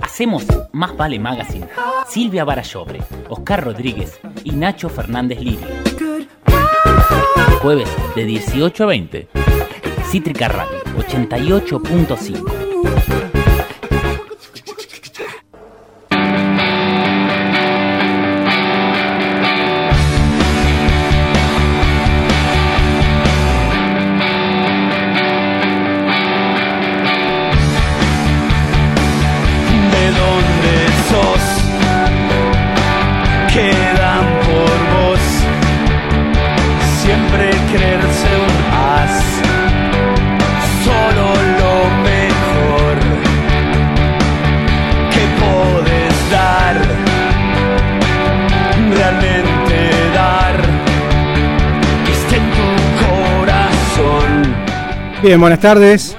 Hacemos Más Vale Magazine. Silvia Barallobre, Oscar Rodríguez y Nacho Fernández Liri. Jueves de 18 a 20. Cítrica Radio 88.5. Bien, buenas tardes.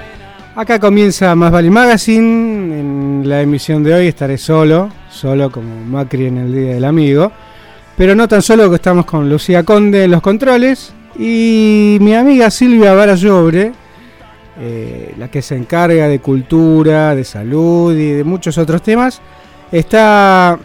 Acá comienza Más Vale Magazine. En la emisión de hoy estaré solo, solo como Macri en el Día del Amigo. Pero no tan solo que estamos con Lucía Conde en los controles y mi amiga Silvia Barallobre, eh, la que se encarga de cultura, de salud y de muchos otros temas, está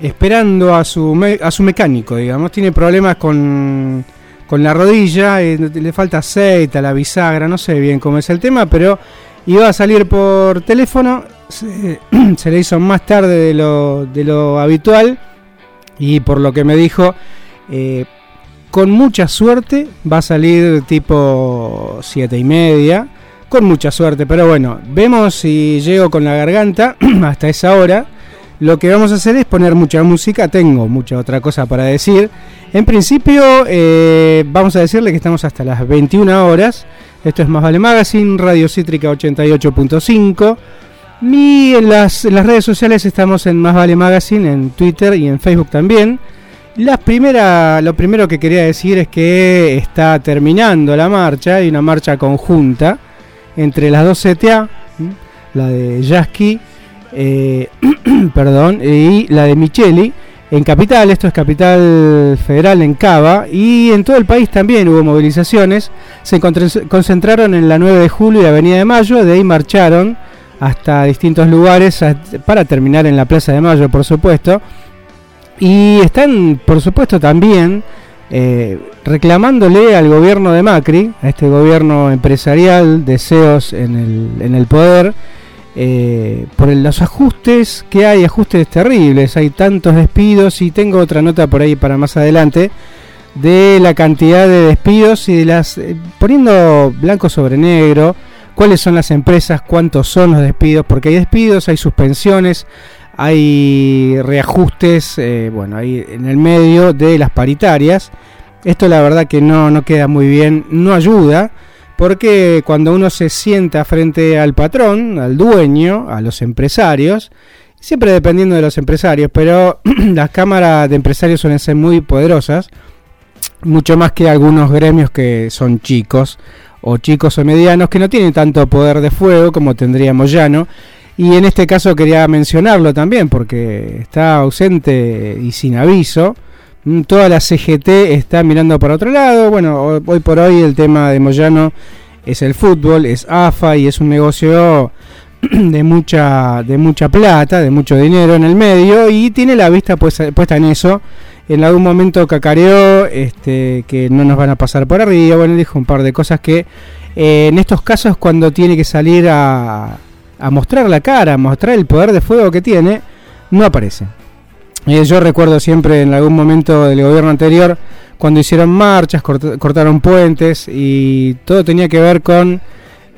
esperando a su, a su mecánico, digamos. Tiene problemas con con la rodilla, eh, le falta aceite a la bisagra, no sé bien cómo es el tema, pero iba a salir por teléfono, se, le hizo más tarde de lo, de lo, habitual y por lo que me dijo, eh, con mucha suerte va a salir tipo siete y media, con mucha suerte, pero bueno, vemos si llego con la garganta hasta esa hora. Lo que vamos a hacer es poner mucha música, tengo mucha otra cosa para decir. En principio, eh, vamos a decirle que estamos hasta las 21 horas. Esto es Más Vale Magazine, Radio Cítrica 88.5. Y en las, en las redes sociales estamos en Más Vale Magazine, en Twitter y en Facebook también. La primera, lo primero que quería decir es que está terminando la marcha, hay una marcha conjunta entre las dos CTA, la de Jasky eh, perdón, y la de Micheli en Capital, esto es Capital Federal en Cava, y en todo el país también hubo movilizaciones, se concentraron en la 9 de julio y Avenida de Mayo, de ahí marcharon hasta distintos lugares para terminar en la Plaza de Mayo, por supuesto, y están, por supuesto, también eh, reclamándole al gobierno de Macri, a este gobierno empresarial, deseos en el, en el poder, eh, por los ajustes que hay, ajustes terribles, hay tantos despidos y tengo otra nota por ahí para más adelante de la cantidad de despidos y de las eh, poniendo blanco sobre negro cuáles son las empresas, cuántos son los despidos, porque hay despidos, hay suspensiones, hay reajustes, eh, bueno, hay en el medio de las paritarias. Esto la verdad que no, no queda muy bien, no ayuda porque cuando uno se sienta frente al patrón, al dueño, a los empresarios, siempre dependiendo de los empresarios, pero las cámaras de empresarios suelen ser muy poderosas, mucho más que algunos gremios que son chicos, o chicos o medianos, que no tienen tanto poder de fuego como tendría Moyano. Y en este caso quería mencionarlo también, porque está ausente y sin aviso. Mm, toda la CGT está mirando para otro lado. Bueno, hoy por hoy el tema de Moyano es el fútbol, es AFA y es un negocio de mucha, de mucha plata, de mucho dinero en el medio y tiene la vista puesta en eso. En algún momento cacareó este, que no nos van a pasar por arriba. Bueno, dijo un par de cosas que eh, en estos casos cuando tiene que salir a, a mostrar la cara, a mostrar el poder de fuego que tiene, no aparece. Eh, yo recuerdo siempre en algún momento del gobierno anterior, cuando hicieron marchas, cortaron puentes y todo tenía que ver con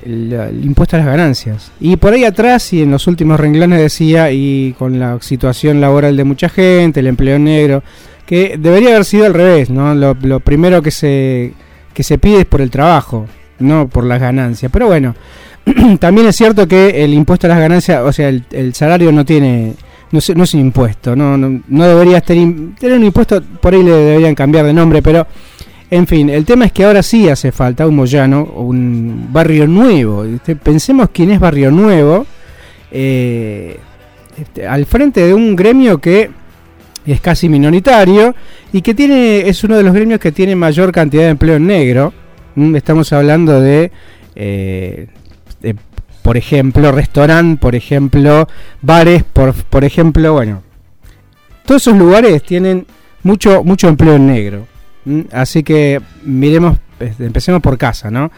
el, impuesto a las ganancias. Y por ahí atrás y en los últimos renglones decía, y con la situación laboral de mucha gente, el empleo negro, que debería haber sido al revés, ¿no? Lo, primero que se, que se pide es por el trabajo, no por las ganancias. Pero bueno, también es cierto que el impuesto a las ganancias, o sea, el salario no tiene no, es un impuesto, no, no, no debería tener, tener un impuesto, por ahí le deberían cambiar de nombre, pero en fin, el tema es que ahora sí hace falta un Moyano, un barrio nuevo. Este, pensemos quién es barrio nuevo, eh, este, al frente de un gremio que es casi minoritario y que tiene es uno de los gremios que tiene mayor cantidad de empleo en negro. Mm, estamos hablando de, eh, de por ejemplo, restaurante, por ejemplo, bares, por, por ejemplo, bueno, todos esos lugares tienen mucho, mucho empleo en negro. Así que miremos, empecemos por casa, ¿no?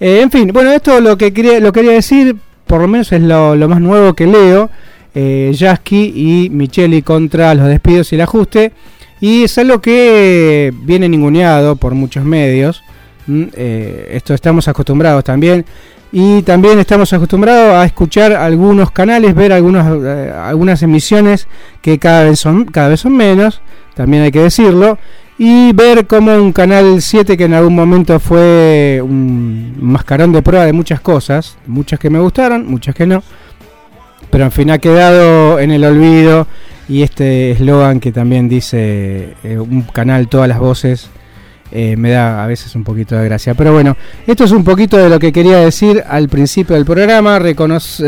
Eh, en fin, bueno, esto lo que quería, lo quería decir, por lo menos es lo, más nuevo que leo. Eh, y Micheli contra los despidos y el ajuste. Y es algo que viene ninguneado por muchos medios. Eh, esto estamos acostumbrados también. Y también estamos acostumbrados a escuchar algunos canales, ver algunos, eh, algunas emisiones que cada vez, son, cada vez son menos, también hay que decirlo y ver como un canal 7 que en algún momento fue un mascarón de prueba de muchas cosas, muchas que me gustaron, muchas que no, pero en fin ha quedado en el olvido y este eslogan que también dice eh, un canal todas las voces eh, me da a veces un poquito de gracia. Pero bueno, esto es un poquito de lo que quería decir al principio del programa.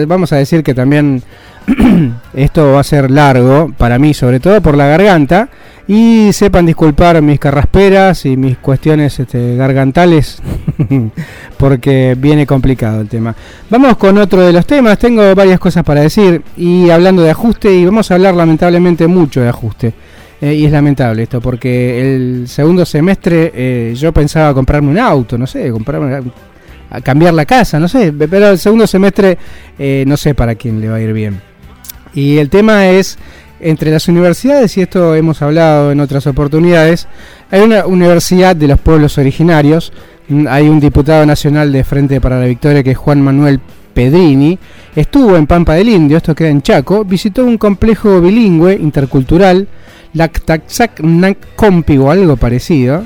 Vamos a decir que también esto va a ser largo, para mí sobre todo por la garganta. Y sepan disculpar mis carrasperas y mis cuestiones este, gargantales, porque viene complicado el tema. Vamos con otro de los temas, tengo varias cosas para decir, y hablando de ajuste, y vamos a hablar lamentablemente mucho de ajuste. Eh, y es lamentable esto, porque el segundo semestre eh, yo pensaba comprarme un auto, no sé, comprarme, cambiar la casa, no sé, pero el segundo semestre eh, no sé para quién le va a ir bien. Y el tema es, entre las universidades, y esto hemos hablado en otras oportunidades, hay una universidad de los pueblos originarios, mm, hay un diputado nacional de Frente para la Victoria que es Juan Manuel Pedrini, estuvo en Pampa del Indio, esto queda en Chaco, visitó un complejo bilingüe intercultural, Compi o algo parecido,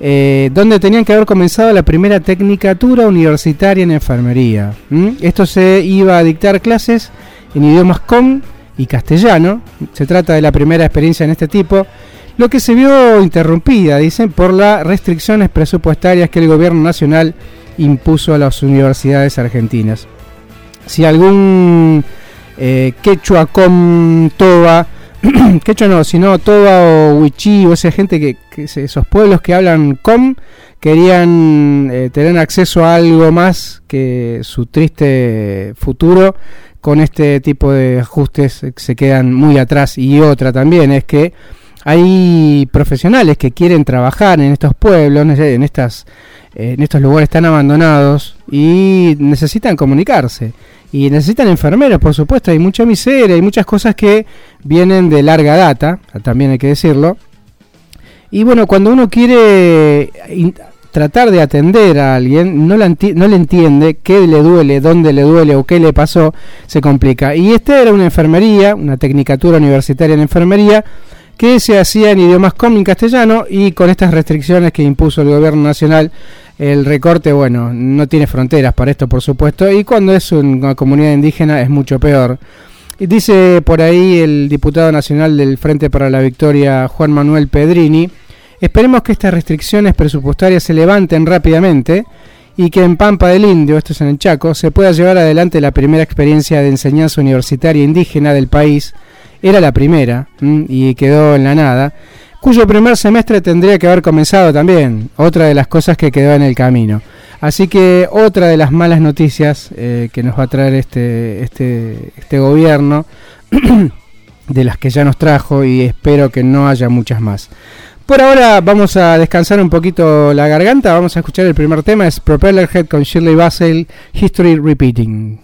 eh, donde tenían que haber comenzado la primera tecnicatura universitaria en enfermería. Esto se iba a dictar clases en idiomas com y castellano. Se trata de la primera experiencia en este tipo, lo que se vio interrumpida, dicen, por las restricciones presupuestarias que el gobierno nacional impuso a las universidades argentinas. Si algún eh, quechua com toba quechua no, sino Toba o Wichi o esa gente que, esos pueblos que hablan com querían eh, tener acceso a algo más que su triste futuro. Con este tipo de ajustes se quedan muy atrás. Y otra también es que hay profesionales que quieren trabajar en estos pueblos, en estas en estos lugares tan abandonados y necesitan comunicarse y necesitan enfermeros, por supuesto, hay mucha miseria, hay muchas cosas que vienen de larga data, también hay que decirlo. Y bueno, cuando uno quiere tratar de atender a alguien, no, no le entiende qué le duele, dónde le duele o qué le pasó, se complica. Y esta era una enfermería, una tecnicatura universitaria en enfermería, que se hacía en idiomas com y castellano y con estas restricciones que impuso el gobierno nacional el recorte, bueno, no tiene fronteras para esto, por supuesto, y cuando es una comunidad indígena es mucho peor. Y dice por ahí el diputado nacional del Frente para la Victoria, Juan Manuel Pedrini, esperemos que estas restricciones presupuestarias se levanten rápidamente y que en Pampa del Indio, esto es en el Chaco, se pueda llevar adelante la primera experiencia de enseñanza universitaria indígena del país. Era la primera y quedó en la nada cuyo primer semestre tendría que haber comenzado también, otra de las cosas que quedó en el camino. Así que otra de las malas noticias eh, que nos va a traer este, este, este gobierno, de las que ya nos trajo y espero que no haya muchas más. Por ahora vamos a descansar un poquito la garganta, vamos a escuchar el primer tema, es Propellerhead con Shirley Bassey, History Repeating.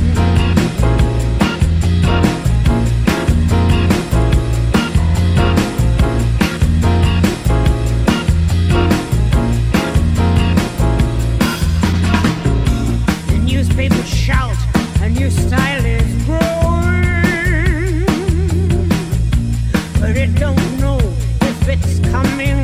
it's coming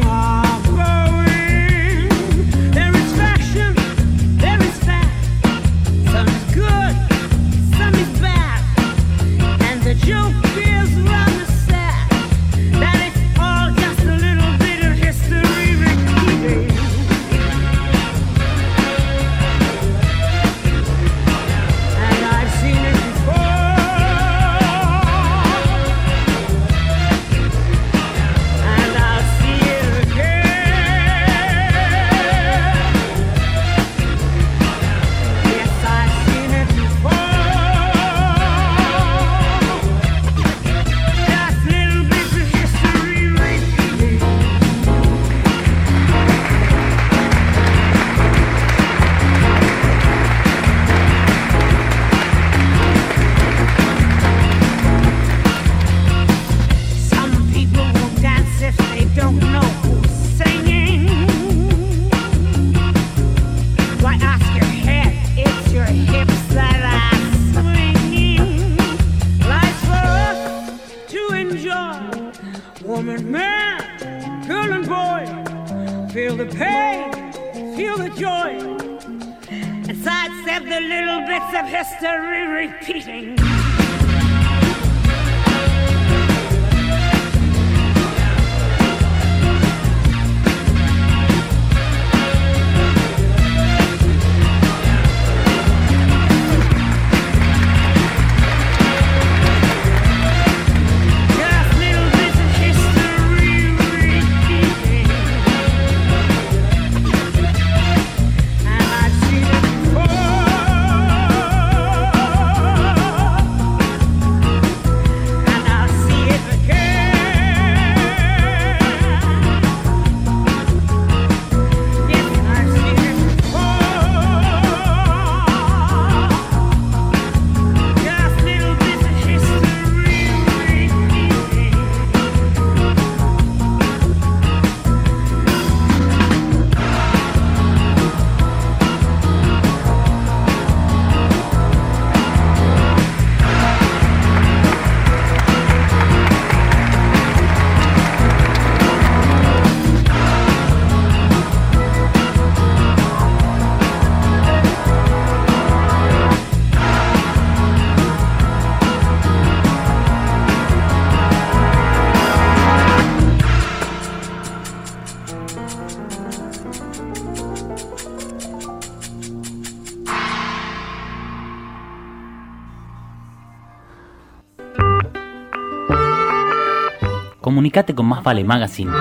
Comunicate con Más Vale Magazine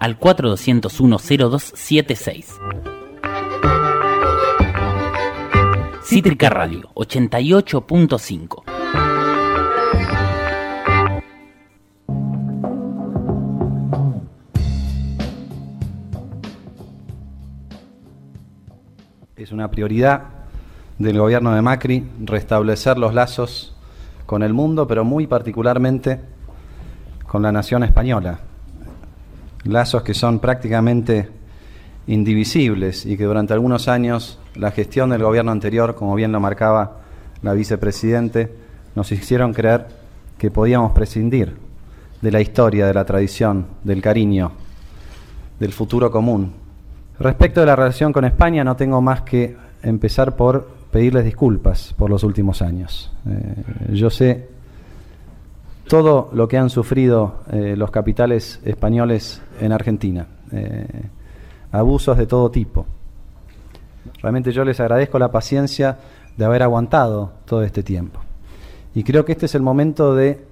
al 4201-0276. Cítrica Radio 88.5. Es una prioridad del gobierno de Macri restablecer los lazos con el mundo, pero muy particularmente con la nación española. Lazos que son prácticamente indivisibles y que durante algunos años la gestión del gobierno anterior, como bien lo marcaba la vicepresidente, nos hicieron creer que podíamos prescindir de la historia, de la tradición, del cariño, del futuro común. Respecto de la relación con España, no tengo más que empezar por pedirles disculpas por los últimos años. Eh, yo sé todo lo que han sufrido eh, los capitales españoles en Argentina, eh, abusos de todo tipo. Realmente yo les agradezco la paciencia de haber aguantado todo este tiempo. Y creo que este es el momento de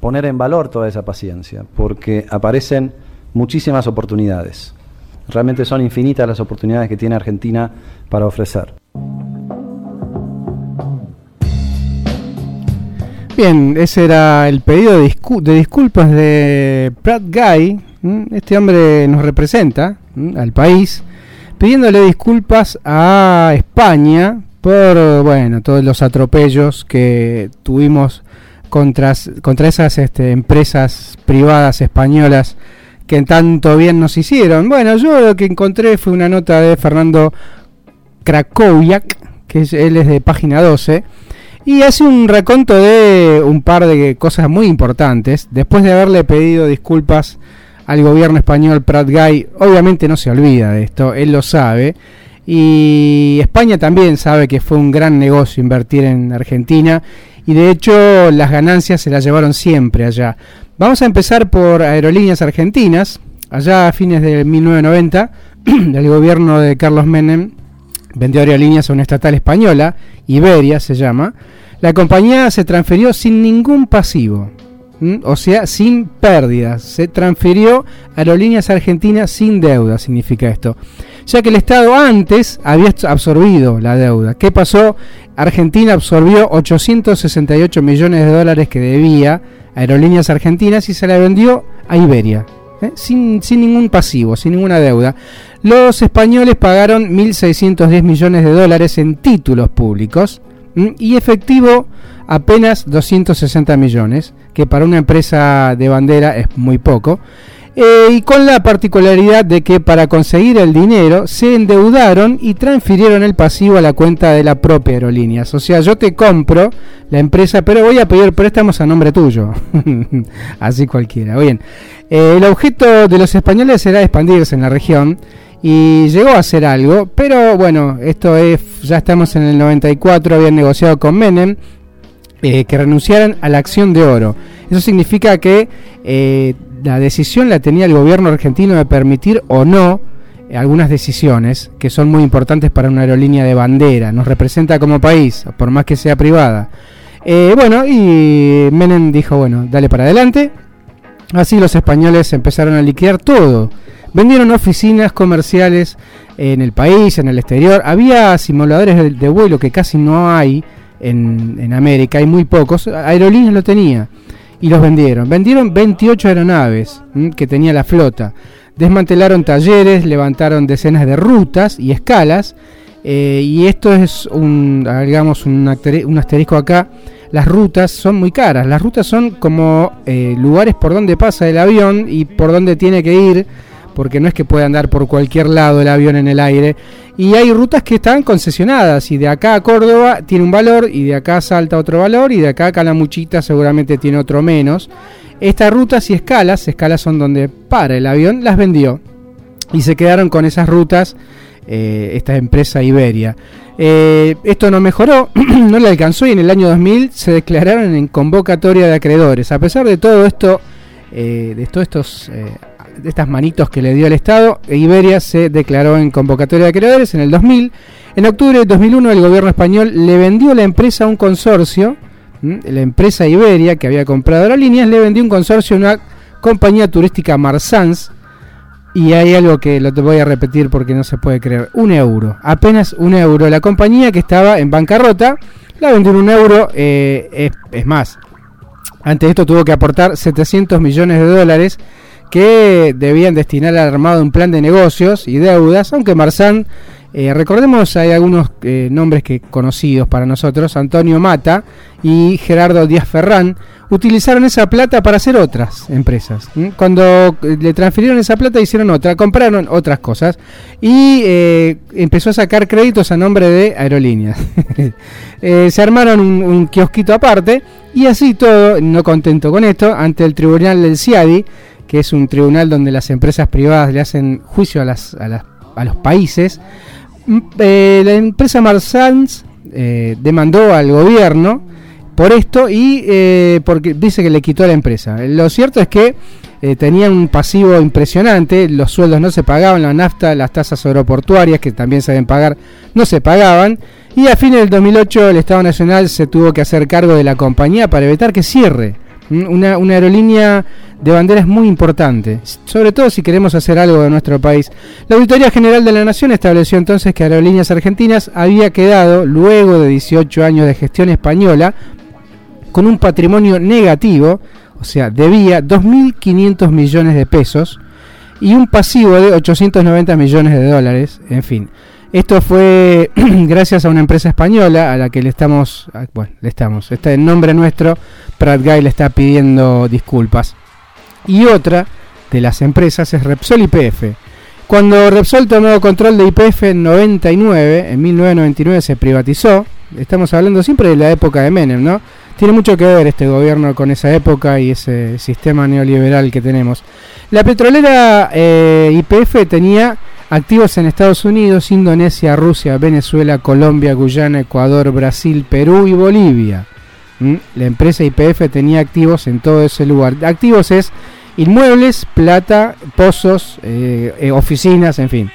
poner en valor toda esa paciencia, porque aparecen muchísimas oportunidades. Realmente son infinitas las oportunidades que tiene Argentina para ofrecer. Bien, ese era el pedido de, de disculpas de Pratt Guy. Este hombre nos representa al país, pidiéndole disculpas a España por bueno todos los atropellos que tuvimos contra, contra esas este, empresas privadas españolas que tanto bien nos hicieron. Bueno, yo lo que encontré fue una nota de Fernando Krakowiak, que es- él es de página 12, y hace un reconto de un par de cosas muy importantes. Después de haberle pedido disculpas al gobierno español, Prat Guy, obviamente no se olvida de esto, él lo sabe. Y España también sabe que fue un gran negocio invertir en Argentina. Y de hecho las ganancias se las llevaron siempre allá. Vamos a empezar por Aerolíneas Argentinas. Allá a fines de 1990, el gobierno de Carlos Menem vendió aerolíneas a una estatal española, Iberia se llama. La compañía se transfirió sin ningún pasivo, o sea, sin pérdidas. Se transfirió a Aerolíneas Argentinas sin deuda, significa esto. Ya que el Estado antes había absorbido la deuda. ¿Qué pasó? Argentina absorbió 868 millones de dólares que debía a Aerolíneas Argentinas y se la vendió a Iberia. ¿Eh? Sin, ningún pasivo, sin ninguna deuda. Los españoles pagaron 1.610 millones de dólares en títulos públicos y efectivo apenas 260 millones, que para una empresa de bandera es muy poco. Eh, y con la particularidad de que para conseguir el dinero se endeudaron y transfirieron el pasivo a la cuenta de la propia aerolínea. O sea, yo te compro la empresa, pero voy a pedir préstamos a nombre tuyo. Así cualquiera. Bien, eh, el objeto de los españoles era expandirse en la región y llegó a hacer algo, pero bueno, esto es, ya estamos en el 94, habían negociado con Menem eh, que renunciaran a la acción de oro. Eso significa que la decisión la tenía el gobierno argentino de permitir o no algunas decisiones que son muy importantes para una aerolínea de bandera, nos representa como país, por más que sea privada. Eh, bueno, y Menem dijo, bueno, dale para adelante. Así los españoles empezaron a liquidar todo. Vendieron oficinas comerciales en el país, en el exterior. Había simuladores de, vuelo que casi no hay en, en América, hay muy pocos. Aerolíneas lo tenía y los vendieron. Vendieron 28 aeronaves que tenía la flota. Desmantelaron talleres, levantaron decenas de rutas y escalas. Eh, y esto es un, digamos, un, asterisco acá. Las rutas son muy caras. Las rutas son como eh, lugares por donde pasa el avión y por donde tiene que ir porque no es que pueda andar por cualquier lado el avión en el aire. Y hay rutas que están concesionadas y de acá a Córdoba tiene un valor y de acá salta otro valor y de acá a Calamuchita seguramente tiene otro menos. Estas rutas y escalas, escalas son donde para el avión, las vendió. Y se quedaron con esas rutas eh, esta empresa Iberia. Eh, esto no mejoró, no le alcanzó y en el año 2000 se declararon en convocatoria de acreedores. A pesar de todo esto, eh, de todos estos estas manitos que le dio el Estado, Iberia se declaró en convocatoria de acreedores en el 2000. En octubre de 2001 el gobierno español le vendió la empresa a un consorcio, la empresa Iberia que había comprado aerolíneas, le vendió un consorcio a una compañía turística Marsans. Y hay algo que lo te voy a repetir porque no se puede creer. Un euro, apenas un euro. La compañía que estaba en bancarrota la vendió en un euro. Eh, es, es más, antes de esto tuvo que aportar 700 millones de dólares que debían destinar al armado un plan de negocios y deudas, aunque Marzán, eh, recordemos, hay algunos eh, nombres que conocidos para nosotros, Antonio Mata y Gerardo Díaz Ferrán, utilizaron esa plata para hacer otras empresas. Cuando eh, le transfirieron esa plata hicieron otra, compraron otras cosas y empezó a sacar créditos a nombre de aerolíneas. se armaron un, un, kiosquito aparte y así todo, no contento con esto, ante el tribunal del CIADI, que es un tribunal donde las empresas privadas le hacen juicio a, las, a, los países. Mm, eh, la empresa Marsans eh, demandó al gobierno por esto y eh, porque dice que le quitó a la empresa. Lo cierto es que tenían un pasivo impresionante, los sueldos no se pagaban, la nafta, las tasas aeroportuarias que también se deben pagar, no se pagaban. Y a fines del 2008 el Estado Nacional se tuvo que hacer cargo de la compañía para evitar que cierre. Una, aerolínea de bandera es muy importante, sobre todo si queremos hacer algo de nuestro país. La Auditoría General de la Nación estableció entonces que Aerolíneas Argentinas había quedado, luego de 18 años de gestión española, con un patrimonio negativo, o sea, debía 2.500 millones de pesos y un pasivo de 890 millones de dólares, en fin. Esto fue gracias a una empresa española a la que le estamos, bueno, le estamos, está en nombre nuestro, Pratt Guy le está pidiendo disculpas. Y otra de las empresas es Repsol YPF. Cuando Repsol tomó control de YPF en 99, en 1999 se privatizó. Estamos hablando siempre de la época de Menem, ¿no? Tiene mucho que ver este gobierno con esa época y ese sistema neoliberal que tenemos. La petrolera eh, YPF tenía Activos en Estados Unidos, Indonesia, Rusia, Venezuela, Colombia, Guyana, Ecuador, Brasil, Perú y Bolivia. ¿Mm? La empresa IPF tenía activos en todo ese lugar. Activos es inmuebles, plata, pozos, eh, eh, oficinas, en fin.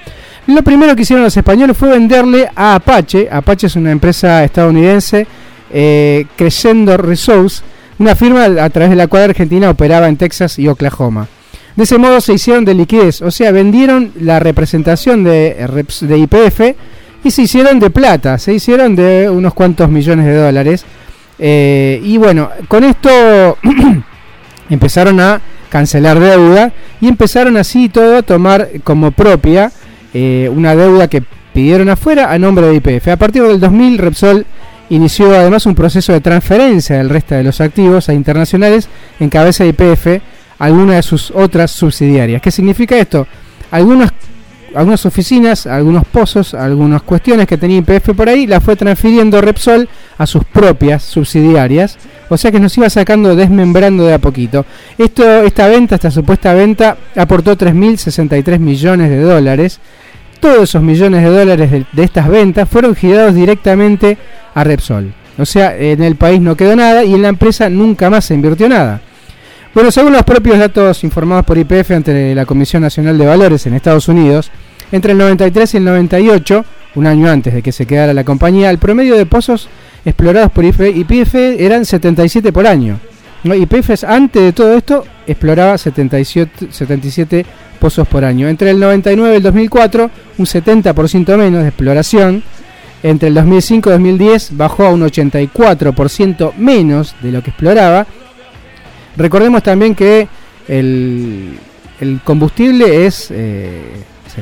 Lo primero que hicieron los españoles fue venderle a Apache. Apache es una empresa estadounidense, eh, Crescendo Resource, una firma a través de la cual Argentina operaba en Texas y Oklahoma. De ese modo se hicieron de liquidez, o sea, vendieron la representación de, de IPF y se hicieron de plata, se hicieron de unos cuantos millones de dólares. Eh, y bueno, con esto empezaron a cancelar deuda y empezaron así todo a tomar como propia eh, una deuda que pidieron afuera a nombre de IPF. A partir del 2000, Repsol inició además un proceso de transferencia del resto de los activos a internacionales en cabeza de IPF alguna de sus otras subsidiarias. ¿Qué significa esto? Algunas, algunas oficinas, algunos pozos, algunas cuestiones que tenía IPF por ahí, las fue transfiriendo Repsol a sus propias subsidiarias. O sea que nos iba sacando, desmembrando de a poquito. Esto, esta venta, esta supuesta venta, aportó 3.063 millones de dólares. Todos esos millones de dólares de, de estas ventas fueron girados directamente a Repsol. O sea, en el país no quedó nada y en la empresa nunca más se invirtió nada. Bueno, según los propios datos informados por IPF ante la Comisión Nacional de Valores en Estados Unidos, entre el 93 y el 98, un año antes de que se quedara la compañía, el promedio de pozos explorados por IPF eran 77 por año. IPF antes de todo esto exploraba 77, 77 pozos por año. Entre el 99 y el 2004, un 70% menos de exploración entre el 2005 y 2010 bajó a un 84% menos de lo que exploraba. Recordemos también que el, combustible es eh,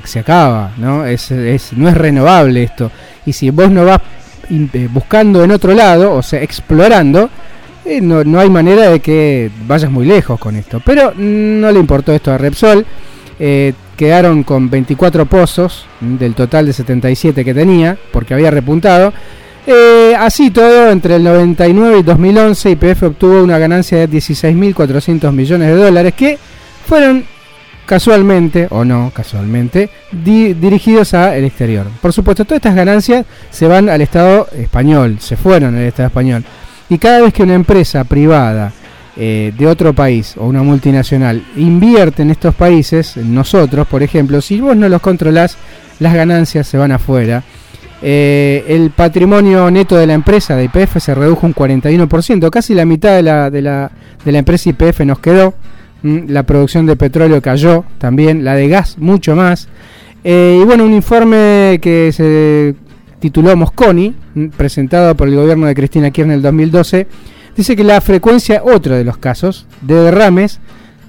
se, acaba, ¿no? Es, no es renovable esto. Y si vos no vas eh, buscando en otro lado, o sea, explorando, eh, no, no, hay manera de que vayas muy lejos con esto. Pero no le importó esto a Repsol quedaron con 24 pozos del total de 77 que tenía, porque había repuntado. Eh, así todo, entre el 99 y 2011, IPF obtuvo una ganancia de 16.400 millones de dólares que fueron casualmente, o no casualmente, dirigidos al exterior. Por supuesto, todas estas ganancias se van al Estado español, se fueron al Estado español. Y cada vez que una empresa privada eh, de otro país o una multinacional invierte en estos países, nosotros, por ejemplo, si vos no los controlás, las ganancias se van afuera. Eh, el patrimonio neto de la empresa de IPF se redujo un 41%, casi la mitad de la, de la, de la empresa IPF nos quedó. La producción de petróleo cayó también, la de gas mucho más. Eh, y bueno, un informe que se tituló Mosconi, presentado por el gobierno de Cristina Kirchner en el 2012, Dice que la frecuencia, otro de los casos, de derrames,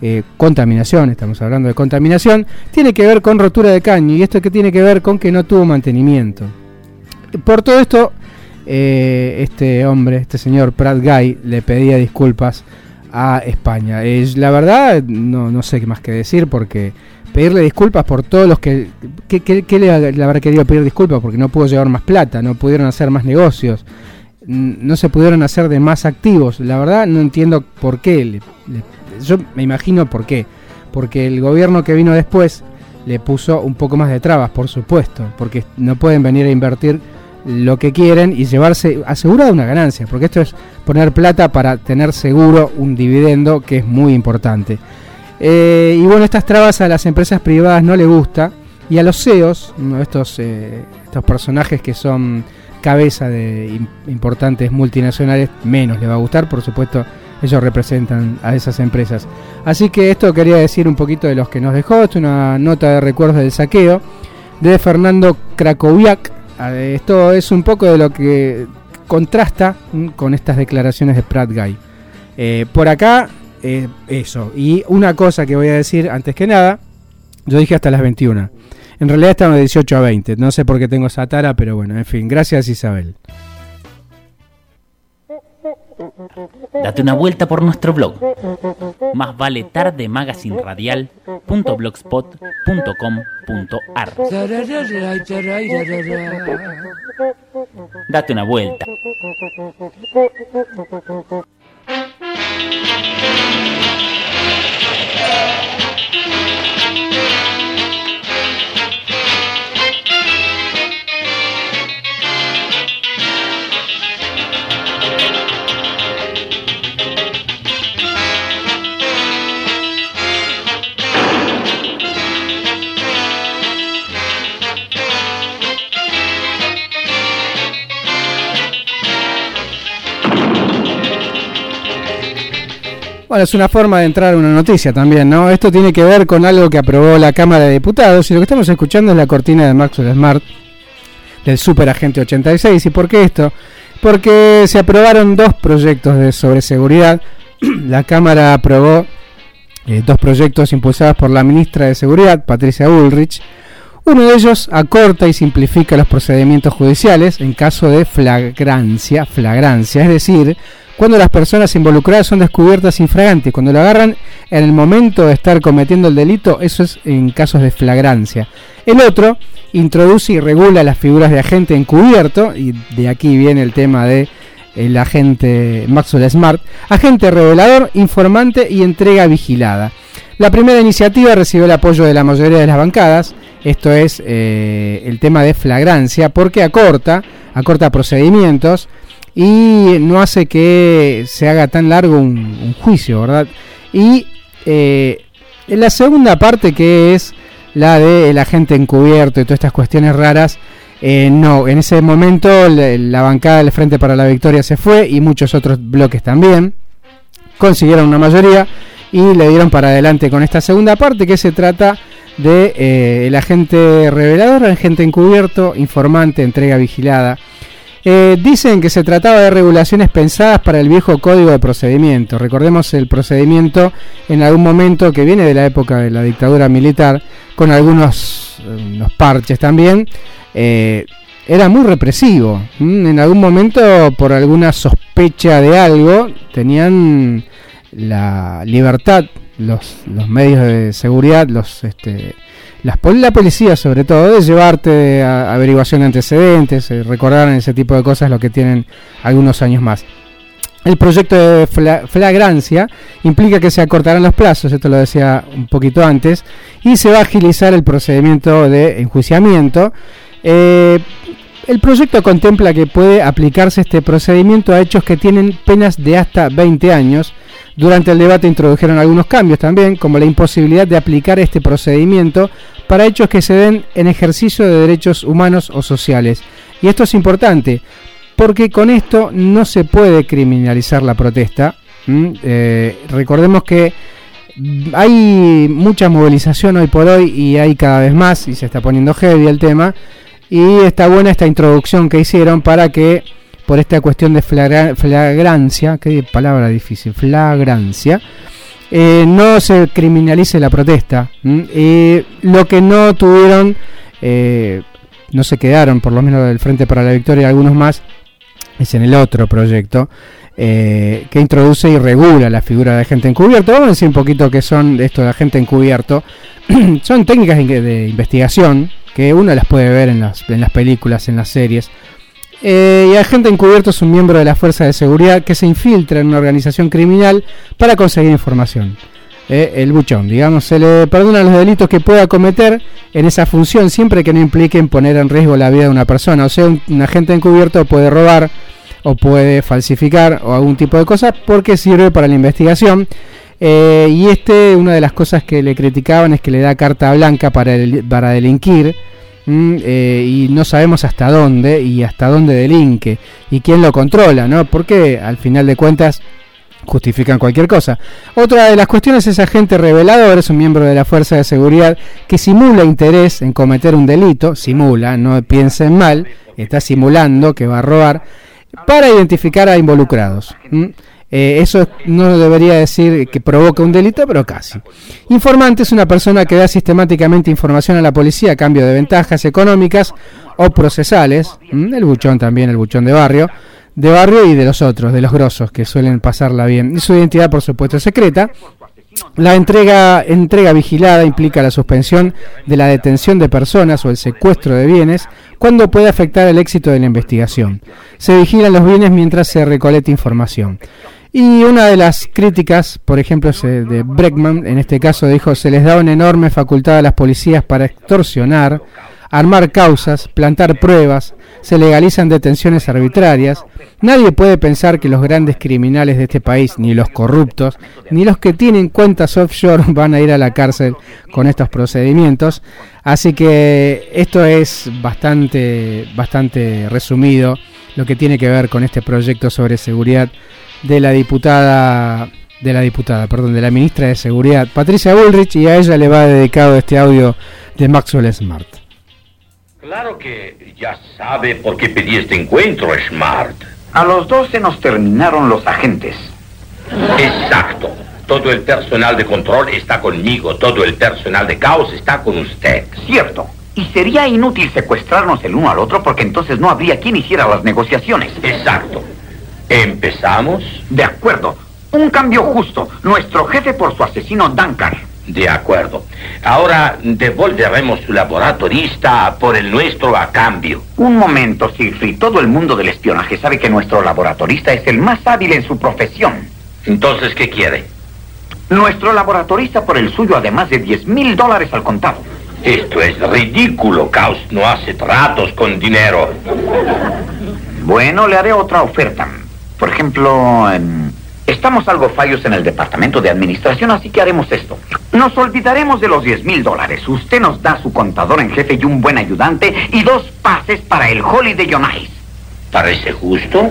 eh, contaminación, estamos hablando de contaminación, tiene que ver con rotura de caño y esto que tiene que ver con que no tuvo mantenimiento. Por todo esto, eh, este hombre, este señor Pratt Guy, le pedía disculpas a España. la verdad, no, no sé qué más que decir porque pedirle disculpas por todos los que... ¿Qué, le, le habrá querido pedir disculpas? Porque no pudo llevar más plata, no pudieron hacer más negocios no se pudieron hacer de más activos. La verdad no entiendo por qué. yo me imagino por qué. Porque el gobierno que vino después le puso un poco más de trabas, por supuesto. Porque no pueden venir a invertir lo que quieren y llevarse asegurada una ganancia. Porque esto es poner plata para tener seguro un dividendo que es muy importante. Eh, y bueno, estas trabas a las empresas privadas no le gusta. Y a los CEOs, estos, eh, estos personajes que son cabeza de importantes multinacionales, menos le va a gustar, por supuesto, ellos representan a esas empresas. Así que esto quería decir un poquito de los que nos dejó, es una nota de recuerdos del saqueo de Fernando Krakowiak. Esto es un poco de lo que contrasta con estas declaraciones de Pratt Guy. Eh, por acá, eh, eso. Y una cosa que voy a decir antes que nada, yo dije hasta las 21. En realidad estamos de 18 a 20. No sé por qué tengo esa tara, pero bueno, en fin. Gracias Isabel. Date una vuelta por nuestro blog. Más vale tarde magazine radial.blogspot.com.ar. Date una vuelta. Bueno, es una forma de entrar a una noticia también, ¿no? Esto tiene que ver con algo que aprobó la Cámara de Diputados y lo que estamos escuchando es la cortina de Maxwell Smart del Super Agente 86. ¿Y por qué esto? Porque se aprobaron dos proyectos de sobre seguridad. la Cámara aprobó eh, dos proyectos impulsados por la ministra de Seguridad, Patricia Bullrich. Uno de ellos acorta y simplifica los procedimientos judiciales en caso de flagrancia, flagrancia, es decir, cuando las personas involucradas son descubiertas infragantes, cuando lo agarran en el momento de estar cometiendo el delito, eso es en casos de flagrancia. El otro introduce y regula las figuras de agente encubierto, y de aquí viene el tema de el agente Maxwell Smart, agente revelador, informante y entrega vigilada. La primera iniciativa recibió el apoyo de la mayoría de las bancadas, esto es eh, el tema de flagrancia, porque acorta, acorta procedimientos y no hace que se haga tan largo un, juicio, ¿verdad? Y eh, la segunda parte que es la del el agente encubierto y todas estas cuestiones raras, eh, no, en ese momento la, bancada del Frente para la Victoria se fue y muchos otros bloques también. Consiguieron una mayoría y le dieron para adelante con esta segunda parte que se trata de eh, el agente revelador, agente encubierto, informante, entrega vigilada. Eh, dicen que se trataba de regulaciones pensadas para el viejo código de procedimiento. Recordemos el procedimiento en algún momento que viene de la época de la dictadura militar, con algunos eh, parches también. era muy represivo. En algún momento, por alguna sospecha de algo, tenían la libertad los, los medios de seguridad, los este, las, la policía sobre todo, de llevarte a averiguación de antecedentes, eh, recordar ese tipo de cosas lo que tienen algunos años más. El proyecto de flagrancia implica que se acortarán los plazos, esto lo decía un poquito antes, y se va a agilizar el procedimiento de enjuiciamiento. Eh, el proyecto contempla que puede aplicarse este procedimiento a hechos que tienen penas de hasta 20 años, durante el debate introdujeron algunos cambios también, como la imposibilidad de aplicar este procedimiento para hechos que se den en ejercicio de derechos humanos o sociales. Y esto es importante, porque con esto no se puede criminalizar la protesta. Eh, recordemos que hay mucha movilización hoy por hoy y hay cada vez más, y se está poniendo heavy el tema, y está buena esta introducción que hicieron para que por esta cuestión de flagrancia, qué palabra difícil, flagrancia, eh, no se criminalice la protesta. Y lo que no tuvieron, eh, no se quedaron, por lo menos del Frente para la Victoria, algunos más, es en el otro proyecto, eh, que introduce y regula la figura de agente encubierto. Vamos a decir un poquito qué son esto de agente encubierto. son técnicas de investigación que uno las puede ver en las, en las películas, en las series, eh, y agente encubierto es un miembro de la fuerza de seguridad que se infiltra en una organización criminal para conseguir información. Eh, el buchón, digamos, se le perdona los delitos que pueda cometer en esa función siempre que no impliquen poner en riesgo la vida de una persona. O sea, un, agente encubierto puede robar o puede falsificar o algún tipo de cosa porque sirve para la investigación. Eh, y este, una de las cosas que le criticaban es que le da carta blanca para, para delinquir Mm, eh, y no sabemos hasta dónde y hasta dónde delinque y quién lo controla, ¿no? Porque al final de cuentas justifican cualquier cosa. Otra de las cuestiones es agente revelador, es un miembro de la fuerza de seguridad que simula interés en cometer un delito, simula, no piensen mal, está simulando que va a robar, para identificar a involucrados. Eh, eso no debería decir que provoca un delito, pero casi. Informante es una persona que da sistemáticamente información a la policía a cambio de ventajas económicas o procesales. El buchón también, el buchón de barrio. De barrio y de los otros, de los grosos, que suelen pasarla bien. Y su identidad, por supuesto, es secreta. La entrega, entrega vigilada implica la suspensión de la detención de personas o el secuestro de bienes cuando puede afectar el éxito de la investigación. Se vigilan los bienes mientras se recolecta información. Y una de las críticas, por ejemplo, de Breckman, en este caso dijo, se les da una enorme facultad a las policías para extorsionar, armar causas, plantar pruebas, se legalizan detenciones arbitrarias. Nadie puede pensar que los grandes criminales de este país, ni los corruptos, ni los que tienen cuentas offshore van a ir a la cárcel con estos procedimientos. Así que esto es bastante, bastante resumido lo que tiene que ver con este proyecto sobre seguridad de la diputada de la diputada, perdón, de la ministra de Seguridad, Patricia Bullrich, y a ella le va dedicado este audio de Maxwell Smart. Claro que ya sabe por qué pedí este encuentro, Smart. A los dos se nos terminaron los agentes. Exacto. Todo el personal de control está conmigo, todo el personal de caos está con usted. Cierto. Y sería inútil secuestrarnos el uno al otro porque entonces no habría quien hiciera las negociaciones. Exacto. ¿Empezamos? De acuerdo. Un cambio justo. Nuestro jefe por su asesino Dankar. De acuerdo. Ahora devolveremos su laboratorista por el nuestro a cambio. Un momento, Siegfried. Todo el mundo del espionaje sabe que nuestro laboratorista es el más hábil en su profesión. Entonces, ¿qué quiere? Nuestro laboratorista por el suyo, además de 10 mil dólares al contado. Esto es ridículo. Caos no hace tratos con dinero. Bueno, le haré otra oferta. Por ejemplo, em, estamos algo fallos en el departamento de administración, así que haremos esto. Nos olvidaremos de los 10 mil dólares. Usted nos da su contador en jefe y un buen ayudante y dos pases para el Holiday on Ice. ¿Parece justo?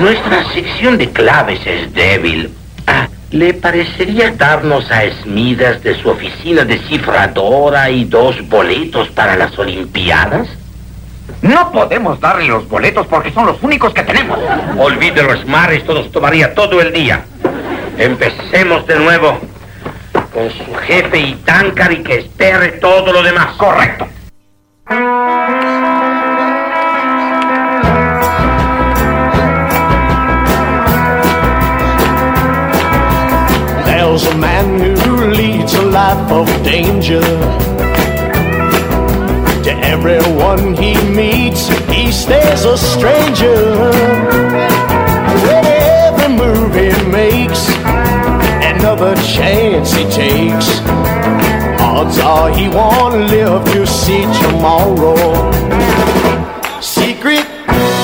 Nuestra sección de claves es débil. Ah, ¿Le parecería darnos a Esmidas de su oficina descifradora y dos boletos para las Olimpiadas? No podemos darle los boletos porque son los únicos que tenemos. Olvídelo, Smart, esto nos tomaría todo el día. Empecemos de nuevo con su jefe y Tankar y que espere todo lo demás. Correcto. There's a man who leads a life of danger. To everyone he meets, he stays a stranger. With every move he makes, another chance he takes. Odds are he won't live to see tomorrow. Secret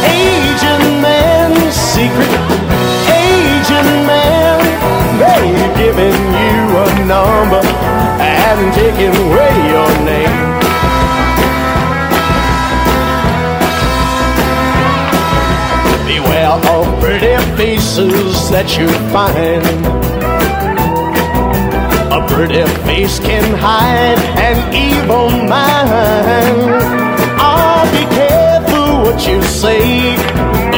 agent man, secret agent man, they've given you a number and taken away your name. Beware of pretty faces that you find. A pretty face can hide an evil mind. Oh, be careful what you say,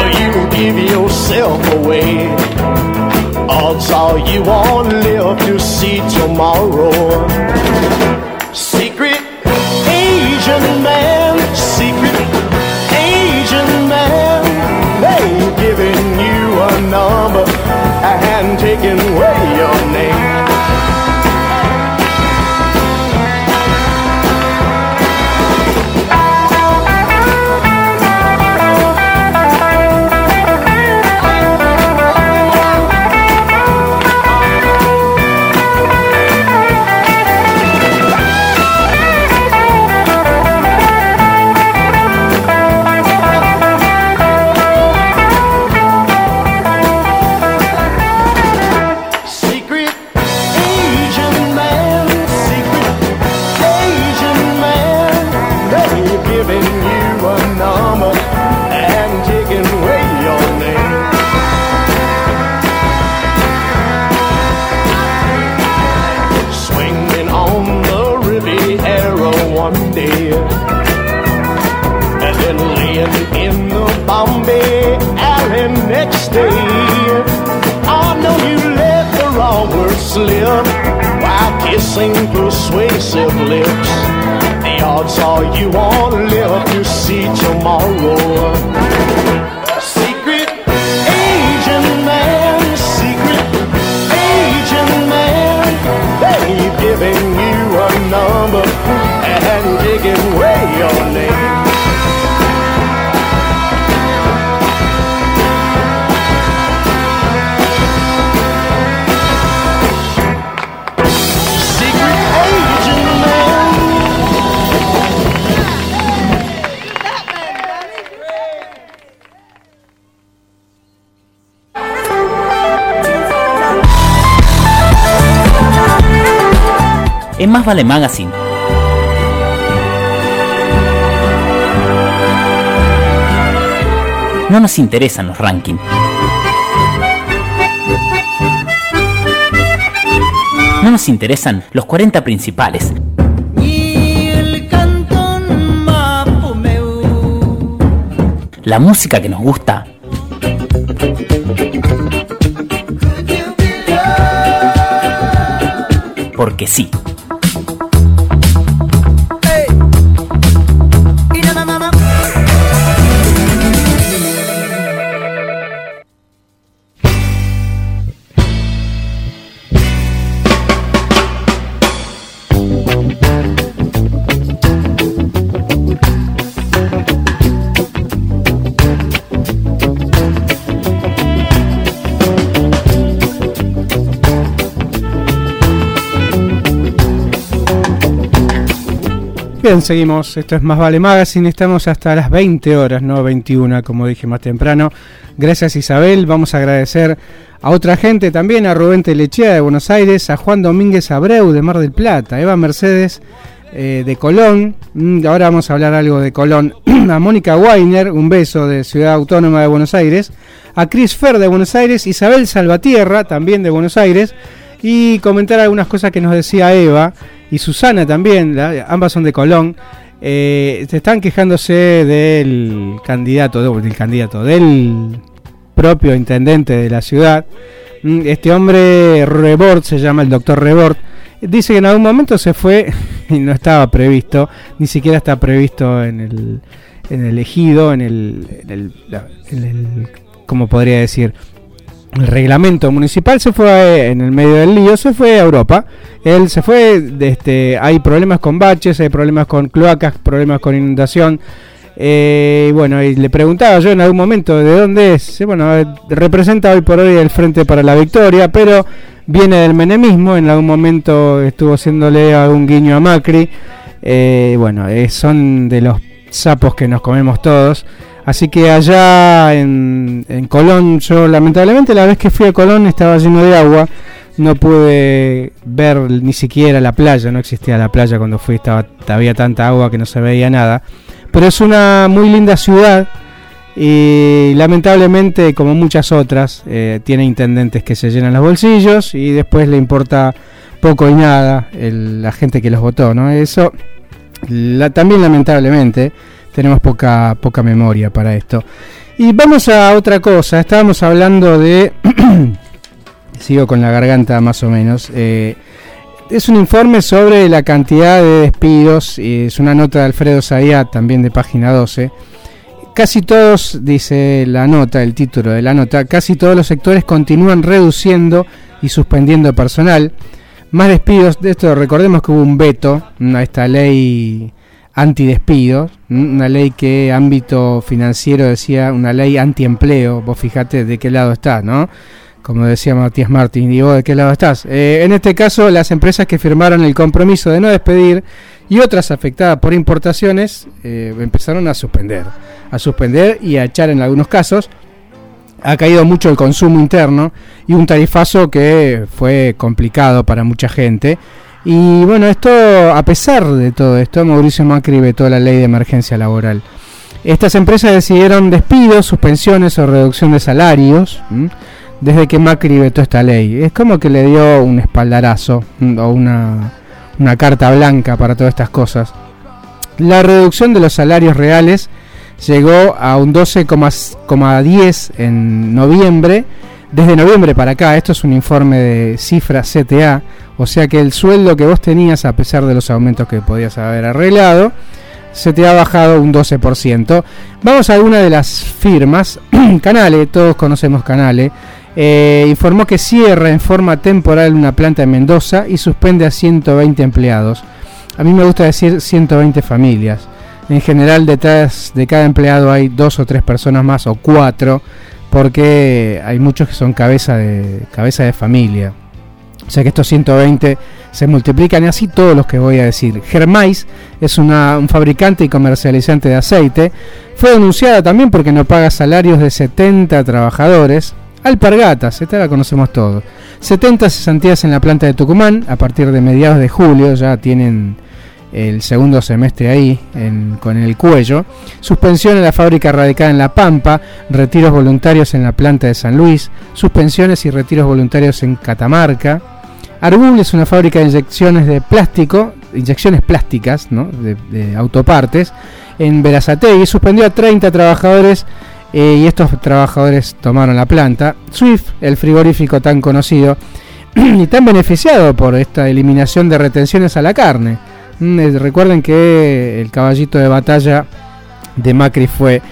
or you give yourself away. Odds are you won't live to see tomorrow. Secret Asian man, given you a number and taken away your name. Vale Magazine. No nos interesan los rankings. No nos interesan los 40 principales. La música que nos gusta. Porque sí. Seguimos. Esto es Más Vale Magazine. Estamos hasta las 20 horas, no 21, como dije más temprano. Gracias, Isabel. Vamos a agradecer a otra gente también: a Rubén Telechea de Buenos Aires, a Juan Domínguez Abreu de Mar del Plata, Eva Mercedes eh, de Colón. Mm, Ahora vamos a hablar algo de Colón. a Mónica Weiner, un beso de Ciudad Autónoma de Buenos Aires. A Cris Fer de Buenos Aires. Isabel Salvatierra, también de Buenos Aires. Y comentar algunas cosas que nos decía Eva y Susana también, ambas son de Colón. Eh, se están quejándose del candidato, del candidato, del propio intendente de la ciudad. Mm, Este hombre, Rebord, se llama el doctor Rebord, dice que en algún momento se fue y no estaba previsto, ni siquiera está previsto en el, en el ejido, en el, en el, en el- ¿cómo podría decir? El reglamento municipal se fue eh, en el medio del lío, se fue a Europa. Él se fue, este, hay problemas con baches, hay problemas con cloacas, problemas con inundación. Eh, bueno, y le preguntaba yo en algún momento de dónde es. Bueno, eh, representa hoy por hoy el Frente para la Victoria, pero viene del menemismo. En algún momento estuvo haciéndole algún guiño a Macri. Eh, bueno, eh, son de los sapos que nos comemos todos. Así que allá en, en Colón, yo lamentablemente la vez que fui a Colón estaba lleno de agua. No pude ver ni siquiera la playa, no existía la playa cuando fui, estaba, había tanta agua que no se veía nada. Pero es una muy linda ciudad y lamentablemente, como muchas otras, eh, tiene intendentes que se llenan los bolsillos y después le importa poco y nada el- la gente que los votó, ¿no? Eso también lamentablemente tenemos poca poca memoria para esto. Y vamos a otra cosa. Estábamos hablando de sigo con la garganta más o menos. eh, es un informe sobre la cantidad de despidos. es una nota de Alfredo Zayat, también de página 12. Casi todos, dice la nota, el título de la nota, casi todos los sectores continúan reduciendo y suspendiendo personal. Más despidos, de esto recordemos que hubo un veto a esta ley antidespidos, una ley que ámbito financiero decía una ley antiempleo, vos fijate de qué lado está, ¿no? Como decía Matías Martín, vos de qué lado estás. Eh, en este caso, las empresas que firmaron el compromiso de no despedir y otras afectadas por importaciones eh, empezaron a suspender, a suspender y a echar en algunos casos. Ha caído mucho el consumo interno y un tarifazo que fue complicado para mucha gente. Y bueno, esto, a pesar de todo esto, Mauricio Macri vetó la ley de emergencia laboral. Estas empresas decidieron despidos, suspensiones o reducción de salarios desde que Macri vetó esta ley. Es como que le dio un espaldarazo o una, una carta blanca para todas estas cosas. La reducción de los salarios reales llegó a un 12,10 en noviembre. Desde noviembre para acá, esto es un informe de cifra CTA, o sea que el sueldo que vos tenías, a pesar de los aumentos que podías haber arreglado, se te ha bajado un 12%. Vamos a alguna de las firmas. Canale, todos conocemos Canale. eh, informó que cierra en forma temporal una planta en Mendoza y suspende a 120 empleados. A mí me gusta decir 120 familias. En general detrás de cada empleado hay dos o tres personas más o cuatro porque hay muchos que son cabeza de, cabeza de familia. O sea que estos 120 se multiplican y así todos los que voy a decir. Germais es un fabricante y comercializante de aceite. Fue denunciada también porque no paga salarios de 70 trabajadores. Alpargatas, esta la conocemos todos. 70 cesantías en la planta de Tucumán. A partir de mediados de julio ya tienen el segundo semestre ahí con el cuello. Suspensión en la fábrica radicada en La Pampa. Retiros voluntarios en la planta de San Luis. Suspensiones y retiros voluntarios en Catamarca. Arbul es una fábrica de inyecciones de plástico, inyecciones plásticas, ¿no? de, de autopartes, en Verazategui. Suspendió a 30 trabajadores eh, y estos trabajadores tomaron la planta. Swift, el frigorífico tan conocido y tan beneficiado por esta eliminación de retenciones a la carne. Mm, recuerden que el caballito de batalla de Macri fue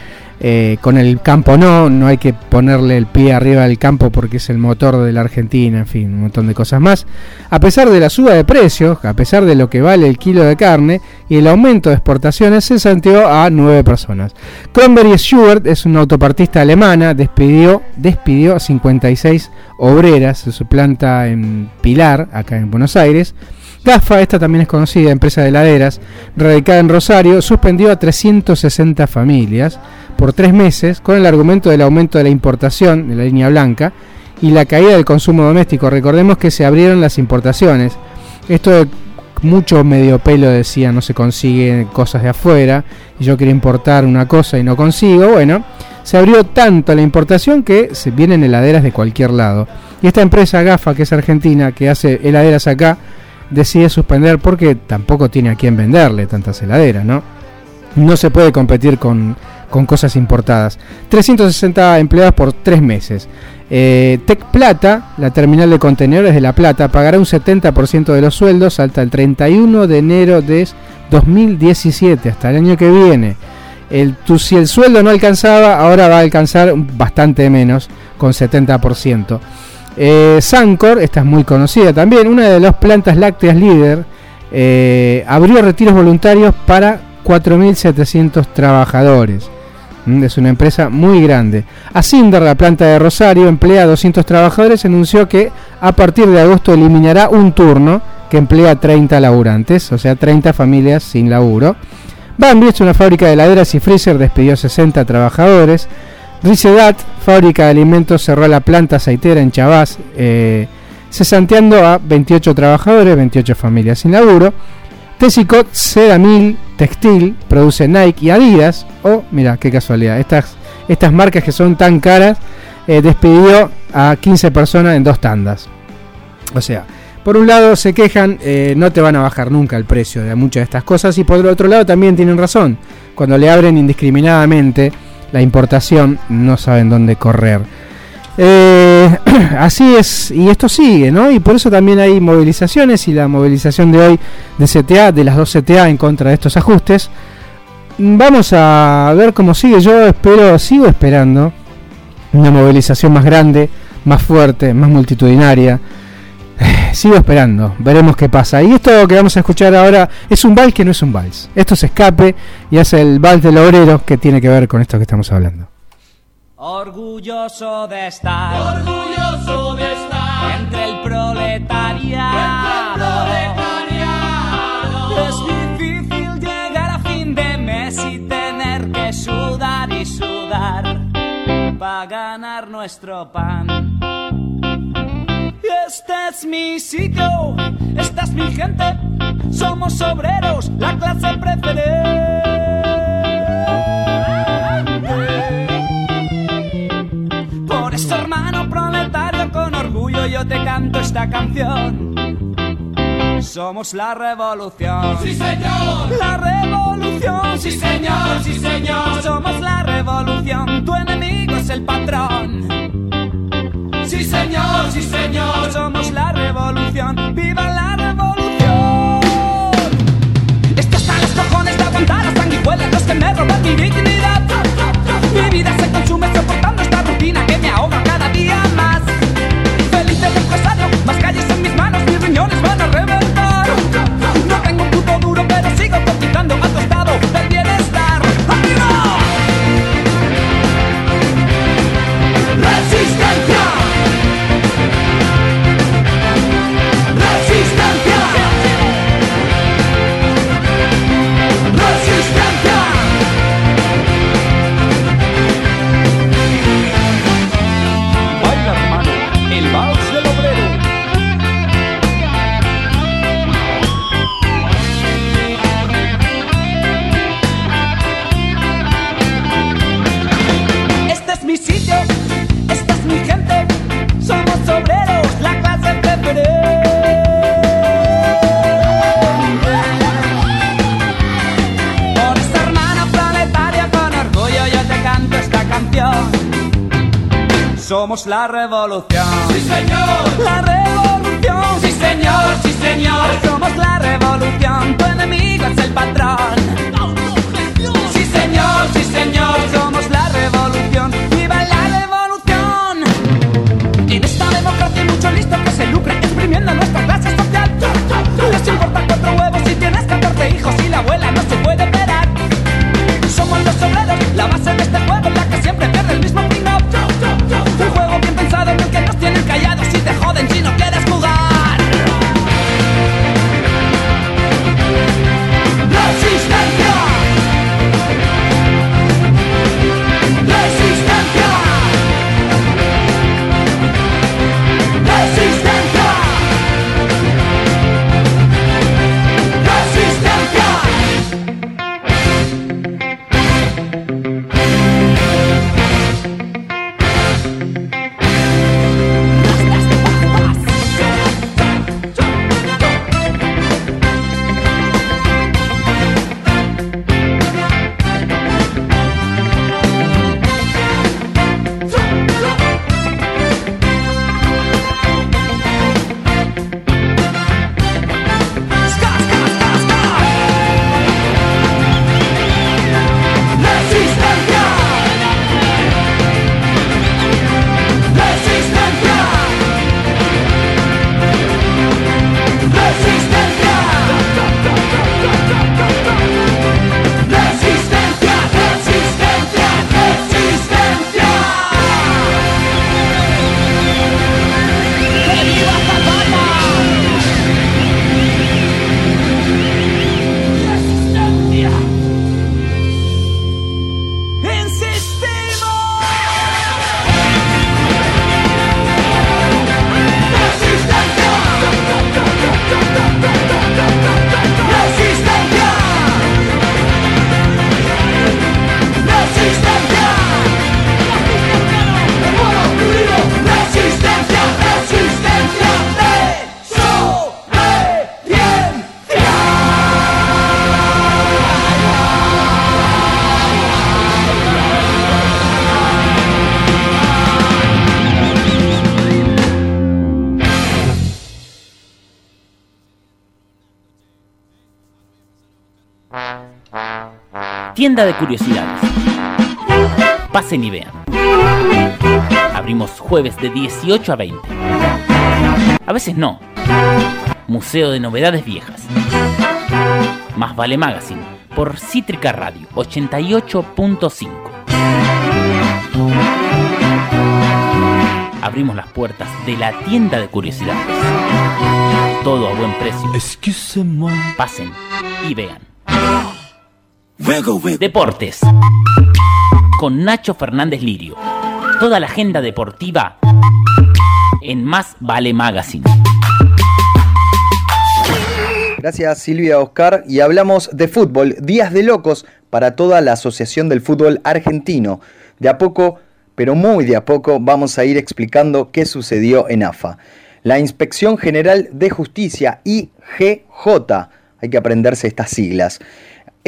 eh, con el campo no, no hay que ponerle el pie arriba del campo porque es el motor de la Argentina, en fin, un montón de cosas más. A pesar de la suba de precios, a pesar de lo que vale el kilo de carne y el aumento de exportaciones, se santió a nueve personas. Kronberg Schubert es una autopartista alemana, despidió, despidió a 56 obreras de su planta en Pilar, acá en Buenos Aires. GAFA, esta también es conocida, empresa de heladeras, radicada en Rosario, suspendió a 360 familias por tres meses con el argumento del aumento de la importación de la línea blanca y la caída del consumo doméstico. Recordemos que se abrieron las importaciones. Esto de mucho medio pelo decía no se consigue cosas de afuera y yo quiero importar una cosa y no consigo. Bueno, se abrió tanto la importación que se vienen heladeras de cualquier lado. Y esta empresa GAFA, que es argentina, que hace heladeras acá, decide suspender porque tampoco tiene a quién venderle tantas heladeras, ¿no? No se puede competir con, con cosas importadas. 360 empleados por tres meses. Eh, Tec Plata, la terminal de contenedores de La Plata, pagará un 70% de los sueldos hasta el 31 de enero de 2017, hasta el año que viene. El, tu- si el sueldo no alcanzaba, ahora va a alcanzar bastante menos, con 70%. Eh, Sancor, esta es muy conocida también, una de las plantas lácteas líder, eh, abrió retiros voluntarios para 4.700 trabajadores. Mm, Es una empresa muy grande. Asindar, la planta de Rosario, emplea a 200 trabajadores, anunció que a partir de agosto eliminará un turno que emplea a 30 laburantes, o sea, 30 familias sin laburo. Bambi es una fábrica de heladeras y freezer, despidió 60 trabajadores. Ricedat, fábrica de alimentos, cerró la planta aceitera en Chavás, eh, cesanteando a 28 trabajadores, 28 familias sin laburo. Tessicot, Sedamil, Textil, produce Nike y Adidas. Oh, mira, qué casualidad. Estas, estas marcas que son tan caras, eh, despidió a 15 personas en dos tandas. O sea, por un lado se quejan, eh, no te van a bajar nunca el precio de muchas de estas cosas. Y por el otro lado también tienen razón. Cuando le abren indiscriminadamente la importación, no saben dónde correr. Eh, así es, y esto sigue, ¿no? Y por eso también hay movilizaciones y la movilización de hoy de CTA, de las dos CTA en contra de estos ajustes. Vamos a ver cómo sigue. Yo espero, sigo esperando una movilización más grande, más fuerte, más multitudinaria. Sigo esperando, veremos qué pasa. Y esto que vamos a escuchar ahora es un vals que no es un vals. Esto es escape y es el vals del obrero que tiene que ver con esto que estamos hablando. Orgulloso de estar, orgulloso de estar entre el proletariado. Es difícil llegar a fin de mes y tener que sudar y sudar para ganar nuestro pan. Este es mi sitio, esta es mi gente, somos obreros, la clase preferente. Por eso, hermano proletario, con orgullo yo te canto esta canción. Somos la revolución. Sí, señor. La revolución. Sí, señor. Sí, señor. Somos la revolución. Tu enemigo es el patrón. Sí, señor. Sí, señor. Somos la revolución. ¡Viva la revolución! Esto hasta los cojones de aguantar las sanguijuelas los que me roban mi dignidad. Mi vida se consume soportando esta rutina que me ahoga Tienda de curiosidades. Pasen y vean. Abrimos jueves de 18 a 20. A veces no. Museo de Novedades Viejas. Más Vale Magazine por Cítrica Radio 88.5. Abrimos las puertas de la tienda de curiosidades. Todo a buen precio. Pasen y vean. Deportes. Con Nacho Fernández Lirio. Toda la agenda deportiva en Más Vale Magazine. Gracias Silvia Oscar y hablamos de fútbol, días de locos para toda la Asociación del Fútbol Argentino. De a poco, pero muy de a poco, vamos a ir explicando qué sucedió en AFA. La Inspección General de Justicia, IGJ, hay que aprenderse estas siglas,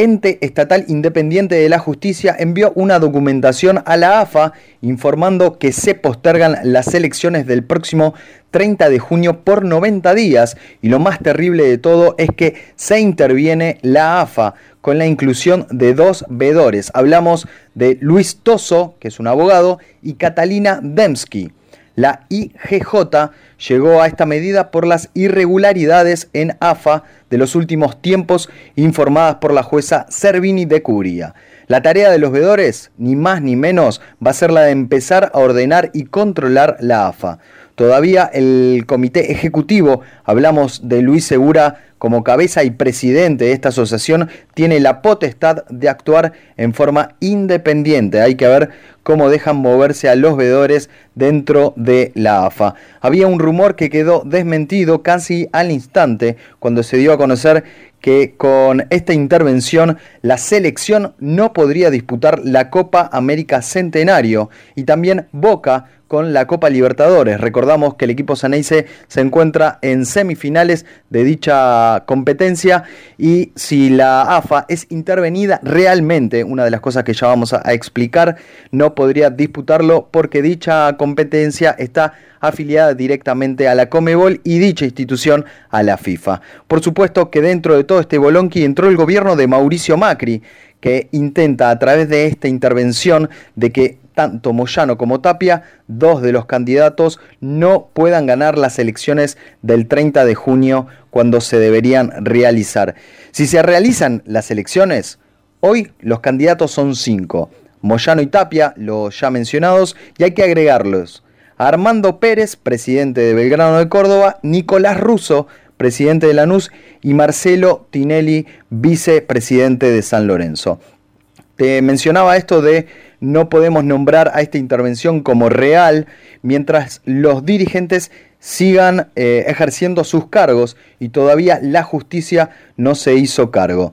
ente estatal independiente de la justicia envió una documentación a la AFA informando que se postergan las elecciones del próximo 30 de junio por 90 días y lo más terrible de todo es que se interviene la AFA con la inclusión de dos vedores. Hablamos de Luis Toso, que es un abogado, y Catalina Demsky. La IGJ llegó a esta medida por las irregularidades en AFA de los últimos tiempos informadas por la jueza Servini de Curia. La tarea de los vedores, ni más ni menos, va a ser la de empezar a ordenar y controlar la AFA. Todavía el comité ejecutivo, hablamos de Luis Segura como cabeza y presidente de esta asociación, tiene la potestad de actuar en forma independiente. Hay que ver cómo dejan moverse a los vedores dentro de la AFA. Había un rumor que quedó desmentido casi al instante cuando se dio a conocer que con esta intervención la selección no podría disputar la Copa América Centenario y también Boca con la Copa Libertadores. Recordamos que el equipo Saneice se encuentra en semifinales de dicha competencia y si la AFA es intervenida realmente, una de las cosas que ya vamos a, explicar, no podría disputarlo porque dicha competencia está afiliada directamente a la Comebol y dicha institución a la FIFA. Por supuesto que dentro de todo este bolonqui entró el gobierno de Mauricio Macri, que intenta a través de esta intervención de que tanto Moyano como Tapia, dos de los candidatos, no puedan ganar las elecciones del 30 de junio cuando se deberían realizar. Si se realizan las elecciones, hoy los candidatos son cinco. Moyano y Tapia, los ya mencionados, y hay que agregarlos. Armando Pérez, presidente de Belgrano de Córdoba, Nicolás Russo, presidente de Lanús, y Marcelo Tinelli, vicepresidente de San Lorenzo. Te mencionaba esto de no podemos nombrar a esta intervención como real mientras los dirigentes sigan eh, ejerciendo sus cargos y todavía la justicia no se hizo cargo.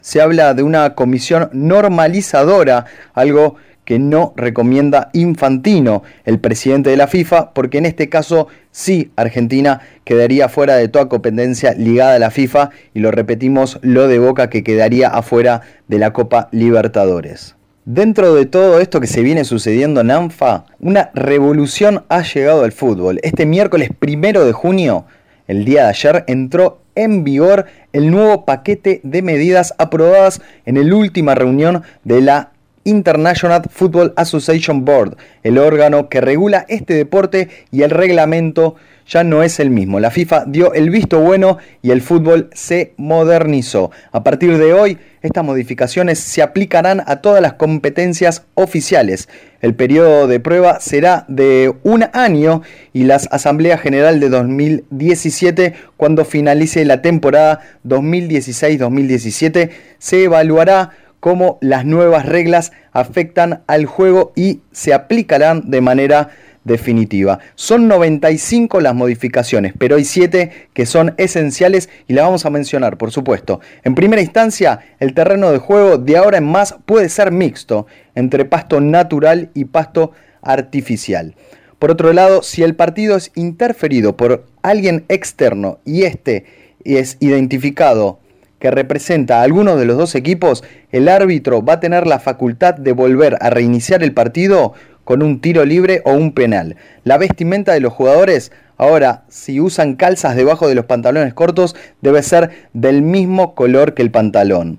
Se habla de una comisión normalizadora, algo que no recomienda Infantino, el presidente de la FIFA, porque en este caso sí Argentina quedaría fuera de toda competencia ligada a la FIFA y lo repetimos, lo de Boca que quedaría afuera de la Copa Libertadores. Dentro de todo esto que se viene sucediendo en ANFA, una revolución ha llegado al fútbol. Este miércoles primero de junio, el día de ayer, entró en vigor el nuevo paquete de medidas aprobadas en la última reunión de la International Football Association Board, el órgano que regula este deporte y el reglamento ya no es el mismo. La FIFA dio el visto bueno y el fútbol se modernizó. A partir de hoy, estas modificaciones se aplicarán a todas las competencias oficiales. El periodo de prueba será de un año y la Asamblea General de 2017, cuando finalice la temporada 2016-2017, se evaluará cómo las nuevas reglas afectan al juego y se aplicarán de manera definitiva. Son 95 las modificaciones, pero hay 7 que son esenciales y las vamos a mencionar, por supuesto. En primera instancia, el terreno de juego de ahora en más puede ser mixto, entre pasto natural y pasto artificial. Por otro lado, si el partido es interferido por alguien externo y este es identificado que representa a alguno de los dos equipos, el árbitro va a tener la facultad de volver a reiniciar el partido con un tiro libre o un penal. La vestimenta de los jugadores, ahora, si usan calzas debajo de los pantalones cortos, debe ser del mismo color que el pantalón.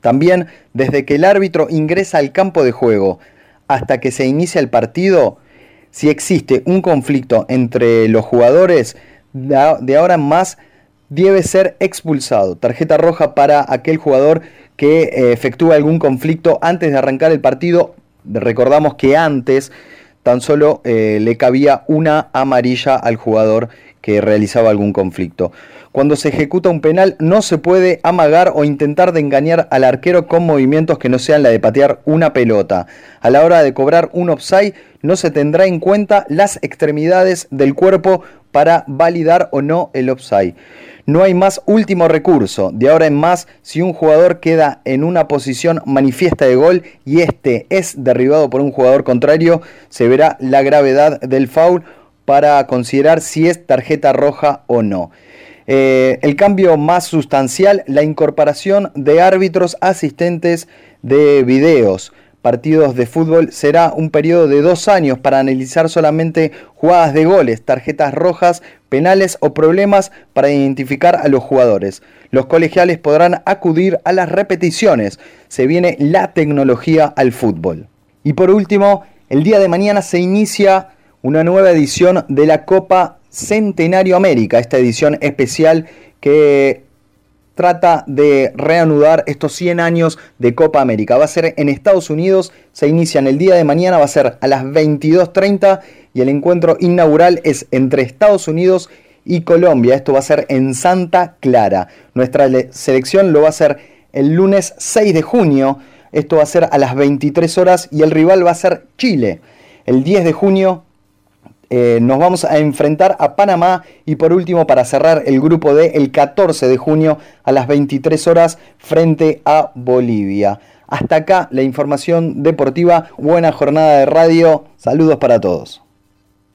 También, desde que el árbitro ingresa al campo de juego hasta que se inicia el partido, si existe un conflicto entre los jugadores, de ahora en más debe ser expulsado. Tarjeta roja para aquel jugador que eh, efectúa algún conflicto antes de arrancar el partido. Recordamos que antes tan solo eh, le cabía una amarilla al jugador que realizaba algún conflicto. Cuando se ejecuta un penal no se puede amagar o intentar de engañar al arquero con movimientos que no sean la de patear una pelota. A la hora de cobrar un offside no se tendrá en cuenta las extremidades del cuerpo para validar o no el offside. No hay más último recurso. De ahora en más, si un jugador queda en una posición manifiesta de gol y este es derribado por un jugador contrario, se verá la gravedad del foul para considerar si es tarjeta roja o no. Eh, el cambio más sustancial, la incorporación de árbitros asistentes de videos. Partidos de fútbol será un periodo de dos años para analizar solamente jugadas de goles, tarjetas rojas, penales o problemas para identificar a los jugadores. Los colegiales podrán acudir a las repeticiones. Se viene la tecnología al fútbol. Y por último, el día de mañana se inicia una nueva edición de la Copa Centenario América, esta edición especial que trata de reanudar estos 100 años de Copa América. Va a ser en Estados Unidos, se inicia en el día de mañana, va a ser a las 22.30 y el encuentro inaugural es entre Estados Unidos y Colombia. Esto va a ser en Santa Clara. Nuestra selección lo va a hacer el lunes 6 de junio. Esto va a ser a las 23 horas y el rival va a ser Chile. El 10 de junio eh, nos vamos a enfrentar a Panamá y por último para cerrar el grupo D el 14 de junio a las 23 horas frente a Bolivia. Hasta acá la información deportiva. Buena jornada de radio. Saludos para todos.